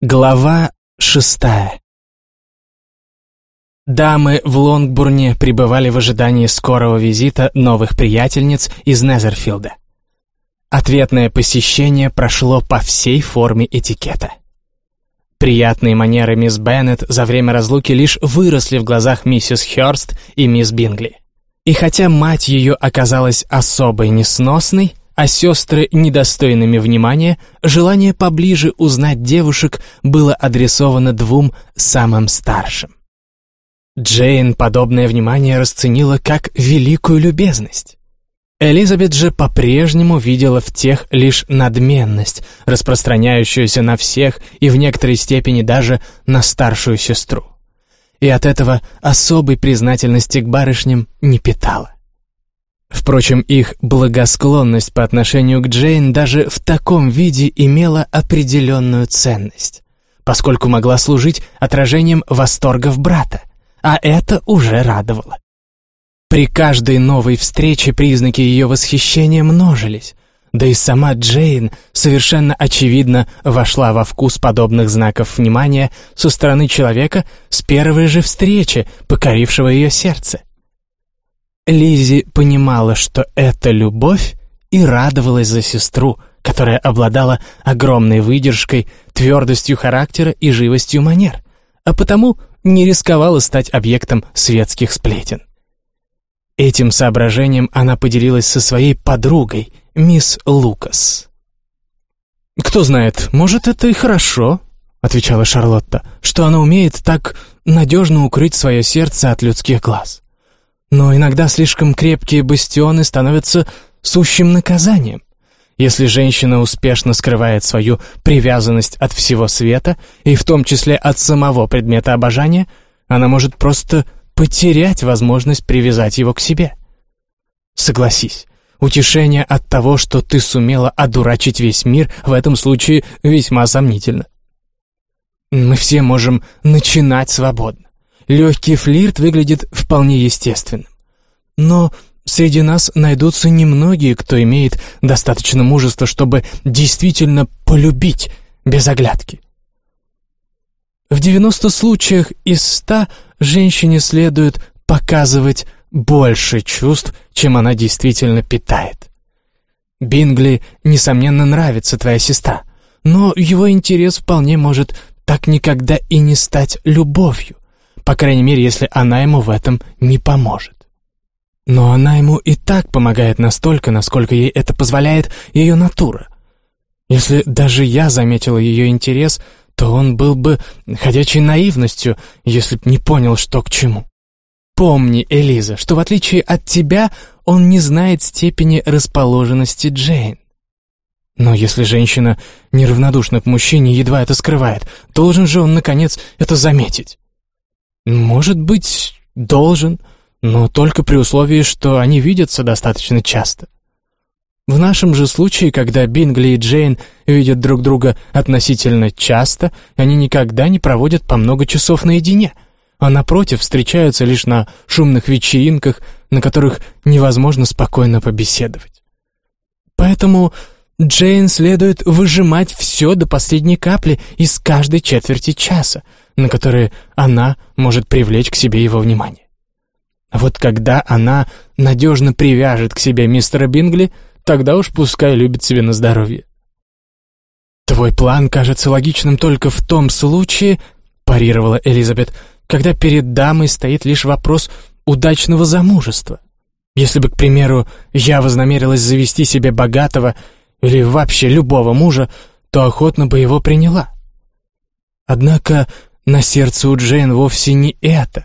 Глава шестая Дамы в Лонгбурне пребывали в ожидании скорого визита новых приятельниц из Незерфилда. Ответное посещение прошло по всей форме этикета. Приятные манеры мисс Беннет за время разлуки лишь выросли в глазах миссис Хёрст и мисс Бингли. И хотя мать ее оказалась особой несносной, а сестры недостойными внимания, желание поближе узнать девушек было адресовано двум самым старшим. Джейн подобное внимание расценила как великую любезность. Элизабет же по-прежнему видела в тех лишь надменность, распространяющуюся на всех и в некоторой степени даже на старшую сестру. И от этого особой признательности к барышням не питала. Впрочем, их благосклонность по отношению к Джейн даже в таком виде имела определенную ценность, поскольку могла служить отражением восторгов брата, а это уже радовало. При каждой новой встрече признаки ее восхищения множились, да и сама Джейн совершенно очевидно вошла во вкус подобных знаков внимания со стороны человека с первой же встречи, покорившего ее сердце. Лизи понимала, что это любовь, и радовалась за сестру, которая обладала огромной выдержкой, твердостью характера и живостью манер, а потому не рисковала стать объектом светских сплетен. Этим соображением она поделилась со своей подругой, мисс Лукас. «Кто знает, может, это и хорошо», — отвечала Шарлотта, «что она умеет так надежно укрыть свое сердце от людских глаз. Но иногда слишком крепкие бастионы становятся сущим наказанием. Если женщина успешно скрывает свою привязанность от всего света, и в том числе от самого предмета обожания, она может просто потерять возможность привязать его к себе. Согласись, утешение от того, что ты сумела одурачить весь мир, в этом случае весьма сомнительно. Мы все можем начинать свободно легкий флирт выглядит вполне естественным. Но среди нас найдутся немногие, кто имеет достаточно мужества, чтобы действительно полюбить без оглядки. В 90 случаях из 100 женщине следует показывать больше чувств, чем она действительно питает. Бингли, несомненно, нравится твоя сестра, но его интерес вполне может так никогда и не стать любовью по крайней мере, если она ему в этом не поможет. Но она ему и так помогает настолько, насколько ей это позволяет ее натура. Если даже я заметила ее интерес, то он был бы ходячей наивностью, если б не понял, что к чему. Помни, Элиза, что в отличие от тебя, он не знает степени расположенности Джейн. Но если женщина неравнодушна к мужчине едва это скрывает, должен же он, наконец, это заметить. «Может быть, должен, но только при условии, что они видятся достаточно часто. В нашем же случае, когда Бингли и Джейн видят друг друга относительно часто, они никогда не проводят по много часов наедине, а напротив встречаются лишь на шумных вечеринках, на которых невозможно спокойно побеседовать. Поэтому Джейн следует выжимать все до последней капли из каждой четверти часа, на которые она может привлечь к себе его внимание. Вот когда она надежно привяжет к себе мистера Бингли, тогда уж пускай любит себе на здоровье. «Твой план кажется логичным только в том случае», — парировала Элизабет, «когда перед дамой стоит лишь вопрос удачного замужества. Если бы, к примеру, я вознамерилась завести себе богатого или вообще любого мужа, то охотно бы его приняла. Однако на сердце у Джейн вовсе не это,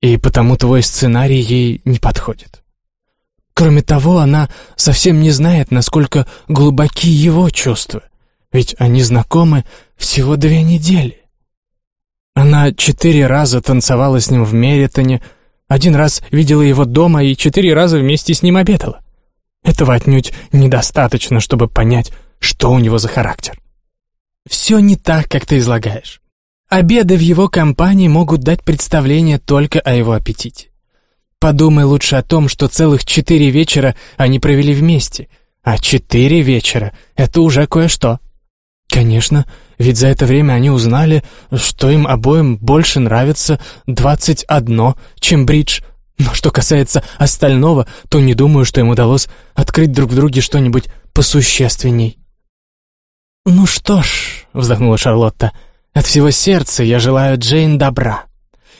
и потому твой сценарий ей не подходит. Кроме того, она совсем не знает, насколько глубоки его чувства, ведь они знакомы всего две недели. Она четыре раза танцевала с ним в Меритоне, один раз видела его дома и четыре раза вместе с ним обедала. Этого отнюдь недостаточно, чтобы понять, что у него за характер. Все не так, как ты излагаешь. Обеды в его компании могут дать представление только о его аппетите. Подумай лучше о том, что целых четыре вечера они провели вместе, а четыре вечера — это уже кое-что. Конечно, ведь за это время они узнали, что им обоим больше нравится двадцать одно, чем бридж. Но что касается остального, то не думаю, что им удалось открыть друг в друге что-нибудь посущественней». «Ну что ж», — вздохнула Шарлотта, — «от всего сердца я желаю Джейн добра.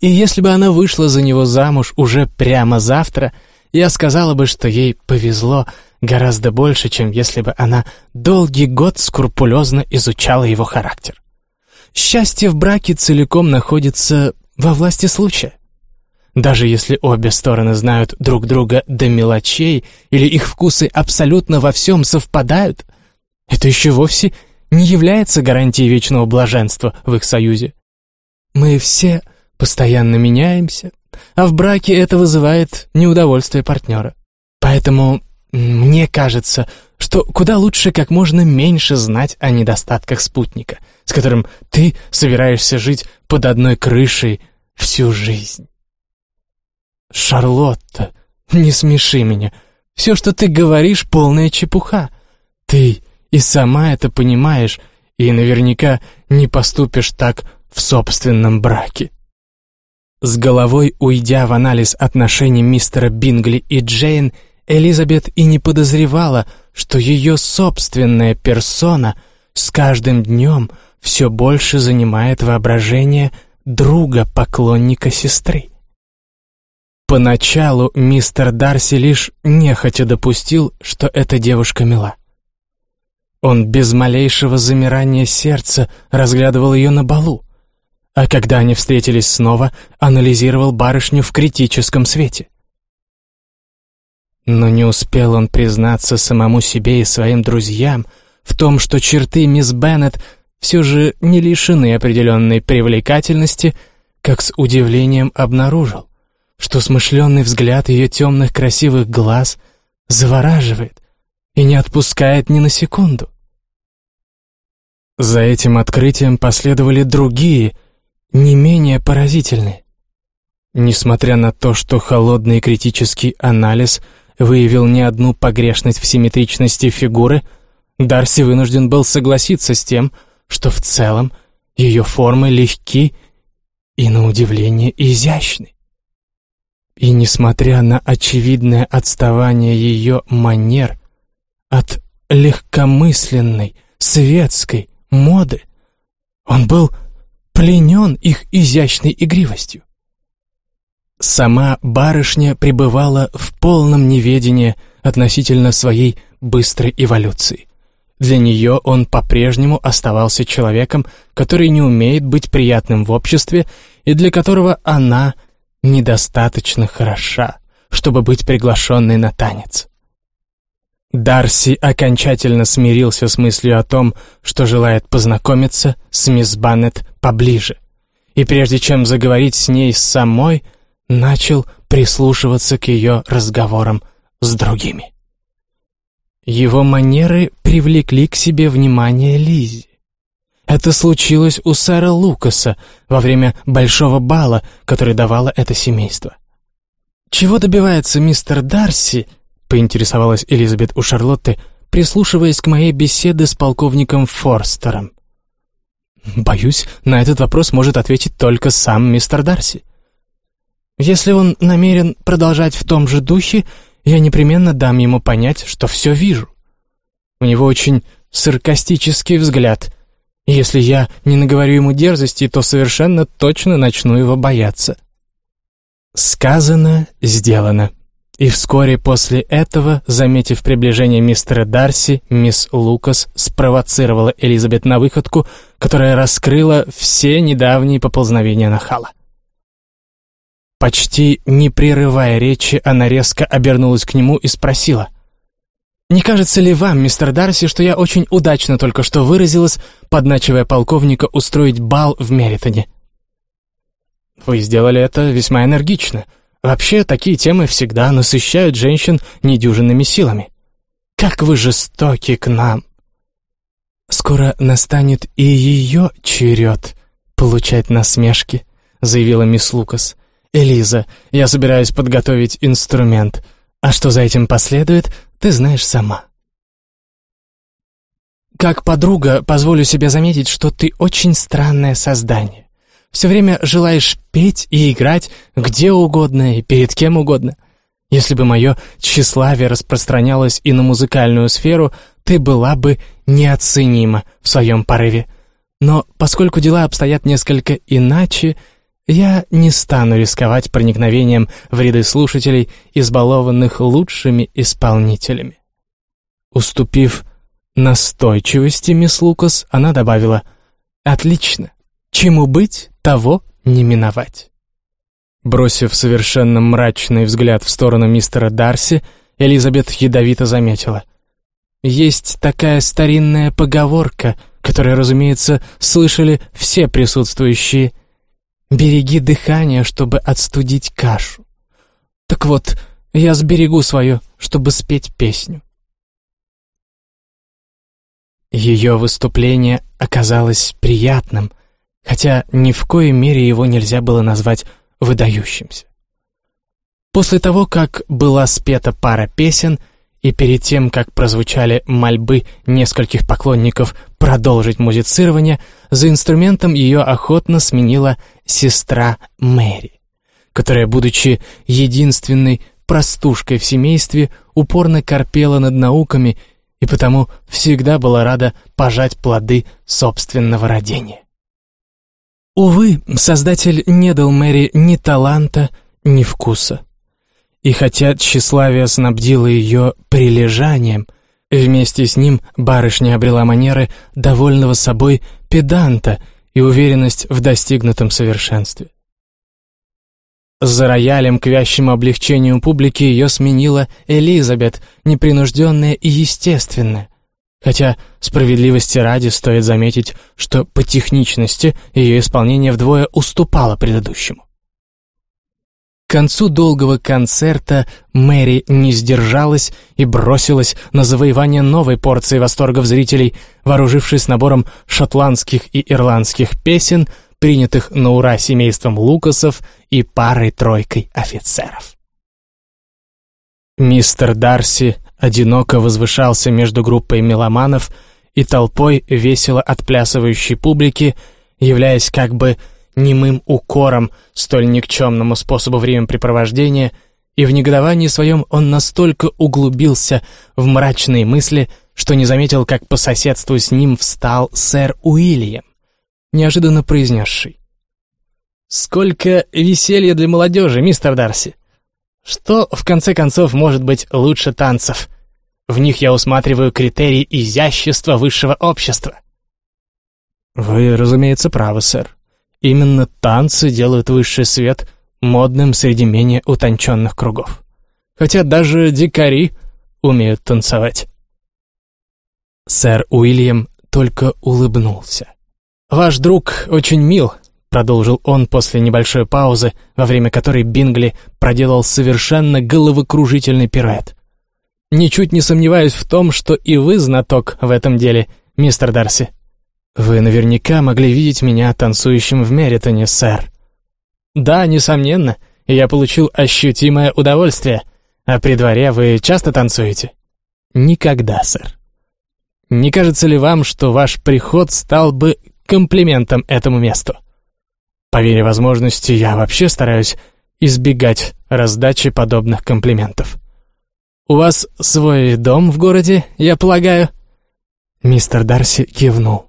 И если бы она вышла за него замуж уже прямо завтра, я сказала бы, что ей повезло гораздо больше, чем если бы она долгий год скрупулезно изучала его характер. Счастье в браке целиком находится во власти случая. Даже если обе стороны знают друг друга до мелочей или их вкусы абсолютно во всем совпадают, это еще вовсе не является гарантией вечного блаженства в их союзе. Мы все постоянно меняемся, а в браке это вызывает неудовольствие партнера. Поэтому мне кажется, что куда лучше как можно меньше знать о недостатках спутника, с которым ты собираешься жить под одной крышей всю жизнь. Шарлотта, не смеши меня. Все, что ты говоришь, полная чепуха. Ты и сама это понимаешь, и наверняка не поступишь так в собственном браке. С головой уйдя в анализ отношений мистера Бингли и Джейн, Элизабет и не подозревала, что ее собственная персона с каждым днем все больше занимает воображение друга-поклонника сестры. Поначалу мистер Дарси лишь нехотя допустил, что эта девушка мила. Он без малейшего замирания сердца разглядывал ее на балу, а когда они встретились снова, анализировал барышню в критическом свете. Но не успел он признаться самому себе и своим друзьям в том, что черты мисс Беннет все же не лишены определенной привлекательности, как с удивлением обнаружил, что смышленный взгляд ее темных красивых глаз завораживает и не отпускает ни на секунду. За этим открытием последовали другие — не менее поразительны. Несмотря на то, что холодный критический анализ выявил не одну погрешность в симметричности фигуры, Дарси вынужден был согласиться с тем, что в целом ее формы легки и, на удивление, изящны. И несмотря на очевидное отставание ее манер от легкомысленной, светской моды, он был пленен их изящной игривостью. Сама барышня пребывала в полном неведении относительно своей быстрой эволюции. Для нее он по-прежнему оставался человеком, который не умеет быть приятным в обществе и для которого она недостаточно хороша, чтобы быть приглашенной на танец. Дарси окончательно смирился с мыслью о том, что желает познакомиться с мисс Баннет поближе, и прежде чем заговорить с ней самой, начал прислушиваться к ее разговорам с другими. Его манеры привлекли к себе внимание Лизи. Это случилось у сэра Лукаса во время большого бала, который давало это семейство. Чего добивается мистер Дарси — поинтересовалась Элизабет у Шарлотты, прислушиваясь к моей беседе с полковником Форстером. «Боюсь, на этот вопрос может ответить только сам мистер Дарси. Если он намерен продолжать в том же духе, я непременно дам ему понять, что все вижу. У него очень саркастический взгляд, если я не наговорю ему дерзости, то совершенно точно начну его бояться». Сказано, сделано. И вскоре после этого, заметив приближение мистера Дарси, мисс Лукас спровоцировала Элизабет на выходку, которая раскрыла все недавние поползновения нахала. Почти не прерывая речи, она резко обернулась к нему и спросила. «Не кажется ли вам, мистер Дарси, что я очень удачно только что выразилась, подначивая полковника устроить бал в Меритоне?» «Вы сделали это весьма энергично», Вообще, такие темы всегда насыщают женщин недюжинными силами. Как вы жестоки к нам! Скоро настанет и ее черед получать насмешки, заявила мисс Лукас. Элиза, я собираюсь подготовить инструмент, а что за этим последует, ты знаешь сама. Как подруга, позволю себе заметить, что ты очень странное создание. Все время желаешь петь и играть где угодно и перед кем угодно. Если бы мое тщеславие распространялось и на музыкальную сферу, ты была бы неоценима в своем порыве. Но поскольку дела обстоят несколько иначе, я не стану рисковать проникновением в ряды слушателей, избалованных лучшими исполнителями. Уступив настойчивости мисс Лукас, она добавила «Отлично, чему быть, того не миновать». Бросив совершенно мрачный взгляд в сторону мистера Дарси, Элизабет ядовито заметила. «Есть такая старинная поговорка, которую, разумеется, слышали все присутствующие. Береги дыхание, чтобы отстудить кашу. Так вот, я сберегу свое, чтобы спеть песню». Ее выступление оказалось приятным, хотя ни в коей мере его нельзя было назвать выдающимся. После того, как была спета пара песен, и перед тем, как прозвучали мольбы нескольких поклонников продолжить музицирование, за инструментом ее охотно сменила сестра Мэри, которая, будучи единственной простушкой в семействе, упорно корпела над науками и потому всегда была рада пожать плоды собственного родения. Увы, создатель не дал Мэри ни таланта, ни вкуса. И хотя тщеславие снабдило ее прилежанием, вместе с ним барышня обрела манеры довольного собой педанта и уверенность в достигнутом совершенстве. За роялем к вящему облегчению публики ее сменила Элизабет, непринужденная и естественная, Хотя, справедливости ради, стоит заметить, что по техничности ее исполнение вдвое уступало предыдущему. К концу долгого концерта Мэри не сдержалась и бросилась на завоевание новой порции восторгов зрителей, вооружившись набором шотландских и ирландских песен, принятых на ура семейством Лукасов и парой-тройкой офицеров. Мистер Дарси одиноко возвышался между группой меломанов и толпой весело отплясывающей публики, являясь как бы немым укором столь никчемному способу времяпрепровождения, и в негодовании своем он настолько углубился в мрачные мысли, что не заметил, как по соседству с ним встал сэр Уильям, неожиданно произнесший. «Сколько веселья для молодежи, мистер Дарси! Что, в конце концов, может быть лучше танцев? В них я усматриваю критерий изящества высшего общества. Вы, разумеется, правы, сэр. Именно танцы делают высший свет модным среди менее утонченных кругов. Хотя даже дикари умеют танцевать. Сэр Уильям только улыбнулся. «Ваш друг очень мил, Продолжил он после небольшой паузы, во время которой Бингли проделал совершенно головокружительный пируэт. «Ничуть не сомневаюсь в том, что и вы знаток в этом деле, мистер Дарси. Вы наверняка могли видеть меня танцующим в Меритоне, сэр». «Да, несомненно, я получил ощутимое удовольствие. А при дворе вы часто танцуете?» «Никогда, сэр». «Не кажется ли вам, что ваш приход стал бы комплиментом этому месту?» По мере возможности я вообще стараюсь избегать раздачи подобных комплиментов. «У вас свой дом в городе, я полагаю?» Мистер Дарси кивнул.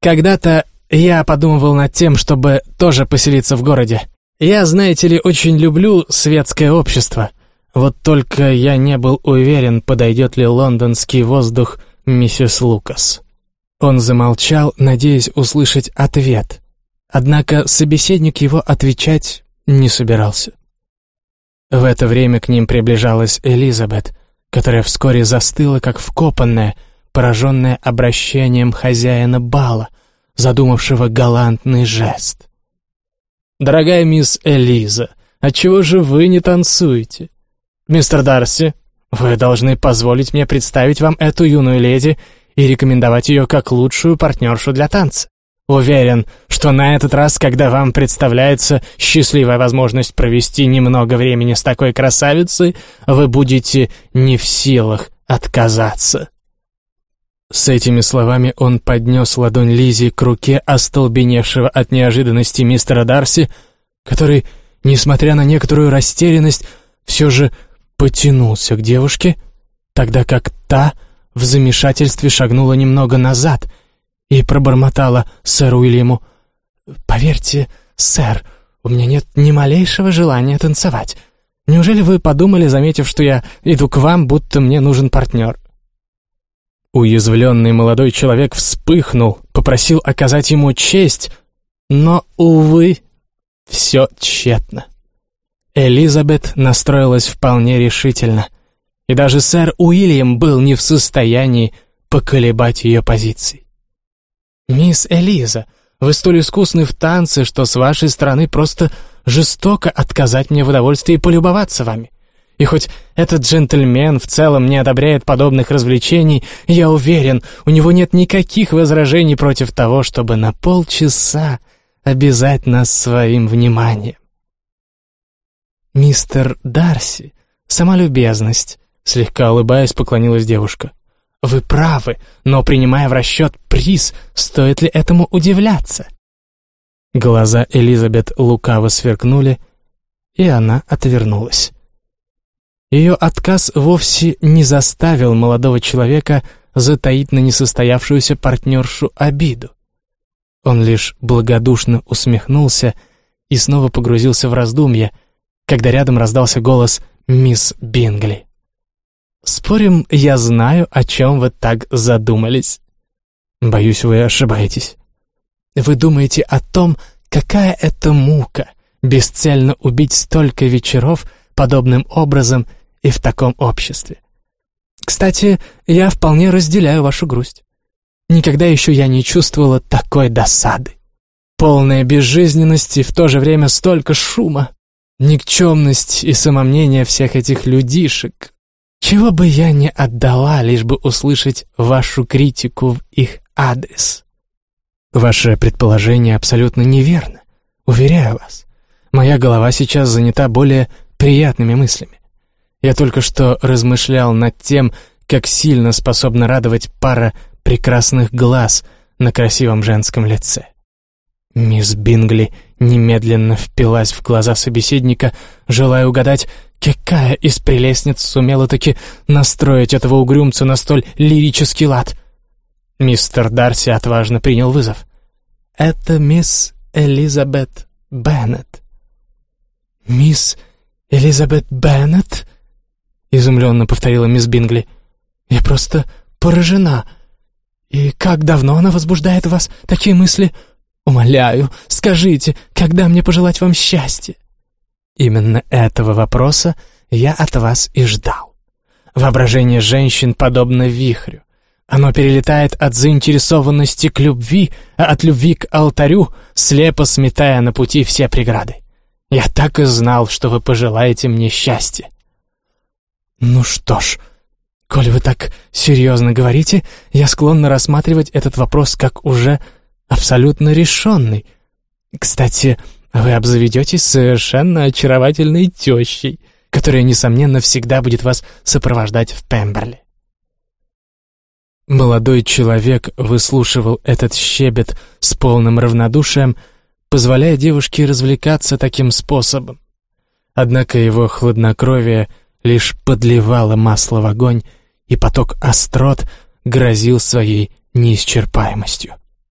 «Когда-то я подумывал над тем, чтобы тоже поселиться в городе. Я, знаете ли, очень люблю светское общество. Вот только я не был уверен, подойдет ли лондонский воздух миссис Лукас». Он замолчал, надеясь услышать ответ, Однако собеседник его отвечать не собирался. В это время к ним приближалась Элизабет, которая вскоре застыла, как вкопанная, пораженная обращением хозяина бала, задумавшего галантный жест. «Дорогая мисс Элиза, отчего же вы не танцуете? Мистер Дарси, вы должны позволить мне представить вам эту юную леди и рекомендовать ее как лучшую партнершу для танца. Уверен, что на этот раз, когда вам представляется счастливая возможность провести немного времени с такой красавицей, вы будете не в силах отказаться. С этими словами он поднес ладонь Лизи к руке остолбеневшего от неожиданности мистера Дарси, который, несмотря на некоторую растерянность, все же потянулся к девушке, тогда как та в замешательстве шагнула немного назад и пробормотала сэру Уильяму. «Поверьте, сэр, у меня нет ни малейшего желания танцевать. Неужели вы подумали, заметив, что я иду к вам, будто мне нужен партнер?» Уязвленный молодой человек вспыхнул, попросил оказать ему честь, но, увы, все тщетно. Элизабет настроилась вполне решительно, и даже сэр Уильям был не в состоянии поколебать ее позиции. «Мисс Элиза, вы столь искусны в танце, что с вашей стороны просто жестоко отказать мне в удовольствии полюбоваться вами. И хоть этот джентльмен в целом не одобряет подобных развлечений, я уверен, у него нет никаких возражений против того, чтобы на полчаса обязать нас своим вниманием. «Мистер Дарси, сама любезность», — слегка улыбаясь, поклонилась девушка. «Вы правы, но, принимая в расчет приз, стоит ли этому удивляться?» Глаза Элизабет лукаво сверкнули, и она отвернулась. Ее отказ вовсе не заставил молодого человека затаить на несостоявшуюся партнершу обиду. Он лишь благодушно усмехнулся и снова погрузился в раздумья, когда рядом раздался голос мисс Бингли. «Спорим, я знаю, о чем вы так задумались?» «Боюсь, вы ошибаетесь». «Вы думаете о том, какая это мука бесцельно убить столько вечеров подобным образом и в таком обществе. Кстати, я вполне разделяю вашу грусть. Никогда еще я не чувствовала такой досады. Полная безжизненность и в то же время столько шума. Никчемность и самомнение всех этих людишек. Чего бы я не отдала, лишь бы услышать вашу критику в их адрес. Ваше предположение абсолютно неверно, уверяю вас. Моя голова сейчас занята более приятными мыслями. Я только что размышлял над тем, как сильно способна радовать пара прекрасных глаз на красивом женском лице. Мисс Бингли немедленно впилась в глаза собеседника, желая угадать, какая из прелестниц сумела таки настроить этого угрюмца на столь лирический лад. Мистер Дарси отважно принял вызов. «Это мисс Элизабет Беннет». «Мисс Элизабет Беннет?» — изумленно повторила мисс Бингли. «Я просто поражена. И как давно она возбуждает в вас такие мысли? Умоляю, скажите, когда мне пожелать вам счастья?» Именно этого вопроса я от вас и ждал. Воображение женщин подобно вихрю. Оно перелетает от заинтересованности к любви, а от любви к алтарю, слепо сметая на пути все преграды. Я так и знал, что вы пожелаете мне счастья. «Ну что ж, коль вы так серьезно говорите, я склонна рассматривать этот вопрос как уже абсолютно решенный. Кстати, вы обзаведетесь совершенно очаровательной тещей, которая, несомненно, всегда будет вас сопровождать в Пемберли». Молодой человек выслушивал этот щебет с полным равнодушием, позволяя девушке развлекаться таким способом. Однако его хладнокровие — лишь подливало масло в огонь, и поток острот грозил своей неисчерпаемостью.